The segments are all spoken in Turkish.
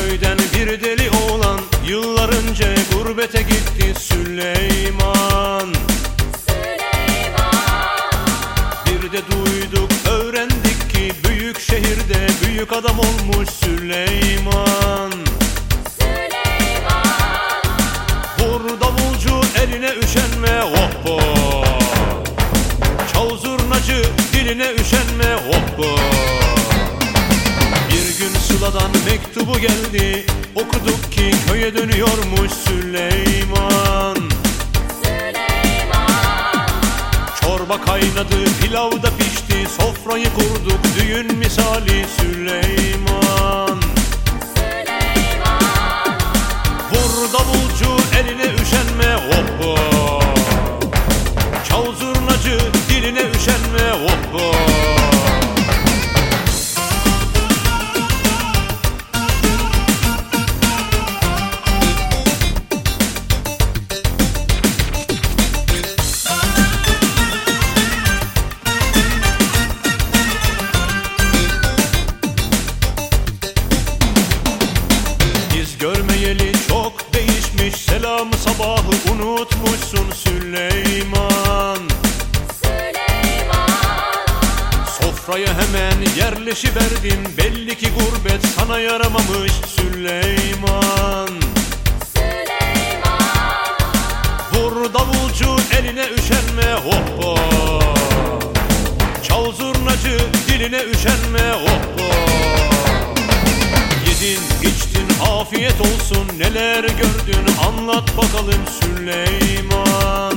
Köyden bir deli oğlan Yıllar önce gurbete gitti Süleyman. Bir de duyduk öğrendik ki Büyük şehirde büyük adam olmuş Süleyman. Vur davulcu eline üşenme hoppa Çal zurnacı diline üşenme hoppa Bir mektubu geldi Okuduk ki köye dönüyormuş Süleyman. Çorba kaynadı pilav da pişti Sofrayı kurduk düğün misali Süleyman hemen yerleşiverdin Belli ki gurbet sana yaramamış Süleyman. Vur davulcu eline üşenme hoppa Çal zurnacı diline üşenme hoppa Yedin içtin afiyet olsun. Neler gördün? Anlat bakalım Süleyman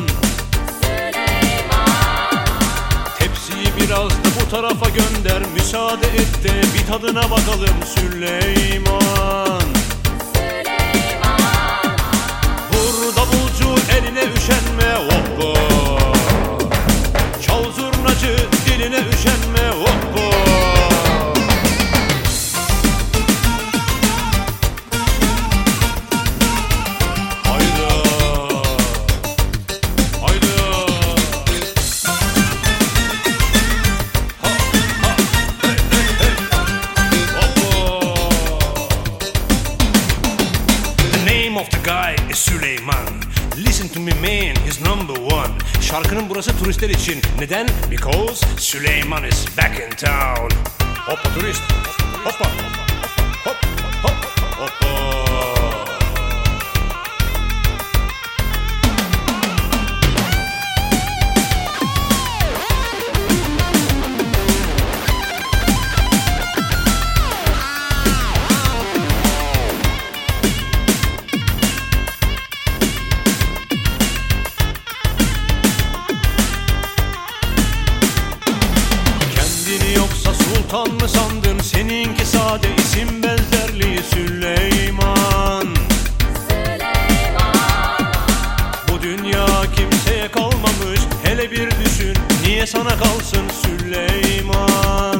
tarafa gönder müsaade et de bir tadına bakalım Süleyman name of the guy is Süleyman. Listen to me man, he's number one. Şarkının burası turistler için. Neden? Because Süleyman is back in town. Hoppa turist. Hoppa. Hop sultan mı sandın? Seninki sade isim benzerliği Süleyman. Bu dünya kimseye kalmamış. Hele bir düşün niye sana kalsın Süleyman